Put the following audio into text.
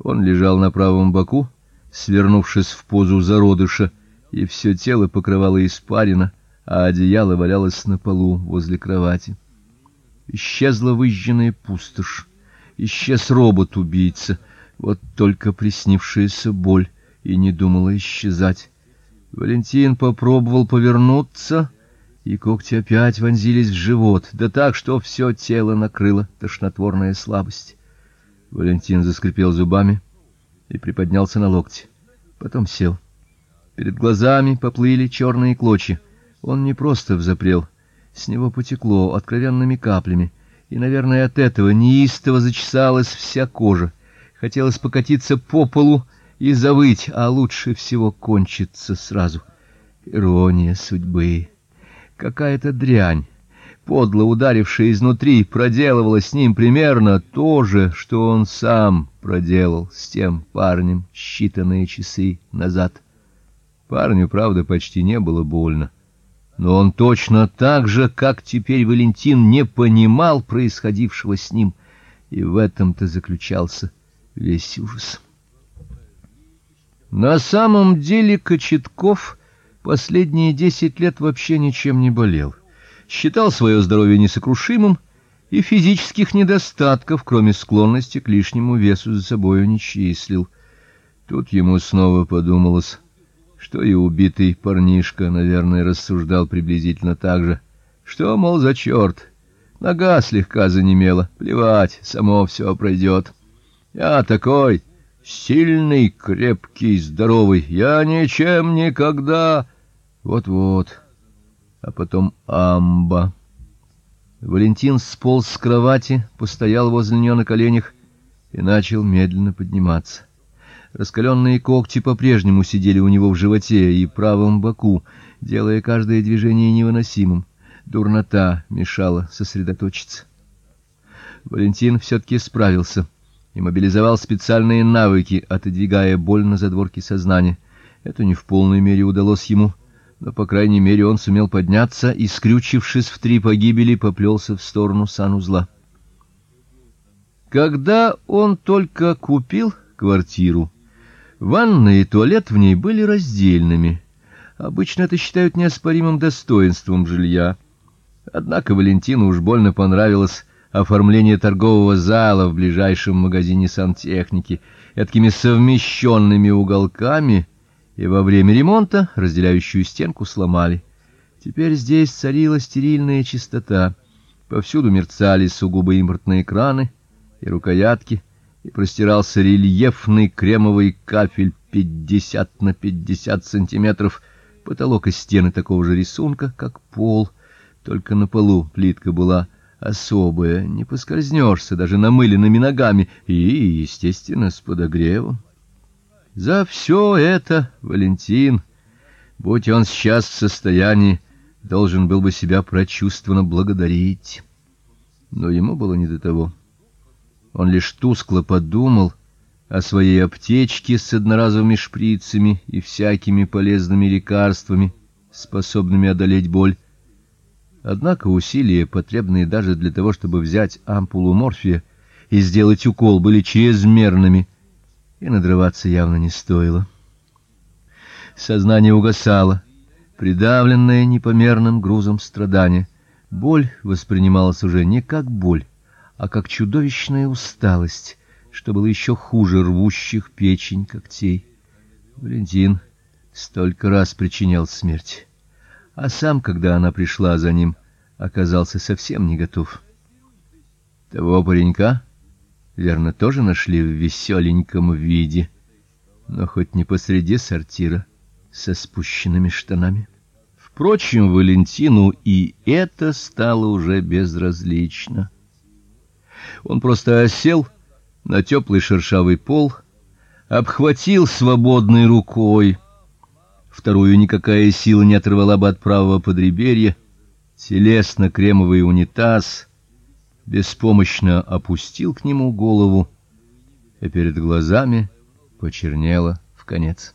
Он лежал на правом боку, свернувшись в позу зародыша, и все тело покрывало испарина, а одеяло валялось на полу возле кровати. Исчезла выжженная пустошь, исчез робот-убийца, вот только приснившаяся боль и не думала исчезать. Валентин попробовал повернуться, и когти опять вонзились в живот, да так, что все тело накрыло тошнотворная слабость. Валентин заскрипел зубами и приподнялся на локте. Потом сел. Перед глазами поплыли черные клочья. Он не просто взапрел, с него потекло откровенными каплями, и, наверное, от этого неистово зачесалась вся кожа. Хотелось покатиться по полу и завыть, а лучше всего кончиться сразу. Ирония судьбы. Какая-то дрянь, подло ударившая изнутри, проделывала с ним примерно то же, что он сам проделал с тем парнем считанные часы назад. Парню, правда, почти не было больно, но он точно так же, как теперь Валентин, не понимал происходившего с ним, и в этом-то заключался весь ужас. На самом деле Кочетков последние десять лет вообще ничем не болел. Считал свое здоровье несокрушимым и физических недостатков, кроме склонности к лишнему весу, за собою не числил. Тут ему снова подумалось, что и убитый парнишка, наверное, рассуждал приблизительно так же. Что, мол, за черт? Нога слегка занемела. Плевать, само все пройдет. Я такой сильный, крепкий, здоровый. Я ничем никогда. Вот-вот. А потом амба. Валентин сполз с кровати, постоял возле нее на коленях и начал медленно подниматься. Раскаленные когти по-прежнему сидели у него в животе и правом боку, делая каждое движение невыносимым. Дурнота мешала сосредоточиться. Валентин все таки справился и мобилизовал специальные навыки, отодвигая боль на задворки сознания. Это не в полной мере удалось ему, но по крайней мере он сумел подняться и, скрючившись в три погибели, поплелся в сторону санузла. Когда он только купил квартиру, ванная и туалет в ней были раздельными. Обычно это считают неоспоримым достоинством жилья. Однако Валентину уж больно понравилось оформление торгового зала в ближайшем магазине сантехники, такими совмещенными уголками, и во время ремонта разделяющую стенку сломали. Теперь здесь царила стерильная чистота. Повсюду мерцали сугубо импортные краны и рукоятки, и простирался рельефный кремовый кафель 50 на 50 сантиметров, потолок и стены такого же рисунка, как пол, только на полу плитка была особое, не поскользнешься даже намыленными ногами и, естественно, с подогревом. За все это Валентин, будь он сейчас в состоянии, должен был бы себя прочувствованно благодарить. Но ему было не до того. Он лишь тускло подумал о своей аптечке с одноразовыми шприцами и всякими полезными лекарствами, способными одолеть боль, Однако усилия, потребные даже для того, чтобы взять ампулу морфия и сделать укол, были чрезмерными, и надрываться явно не стоило. Сознание угасало, придавленное непомерным грузом страдания. Боль воспринималась уже не как боль, а как чудовищная усталость, что было еще хуже рвущих печень когтей. Валентин столько раз причинял смерть а сам, когда она пришла за ним, оказался совсем не готов. Того паренька, верно, тоже нашли в веселеньком виде, но хоть не посреди сортира со спущенными штанами. Впрочем, Валентину и это стало уже безразлично. Он просто осел на теплый шершавый пол, обхватил свободной рукой вторую никакая сила не оторвала бы от правого подреберья, телесно-кремовый унитаз беспомощно опустил к нему голову, и перед глазами почернело в конец.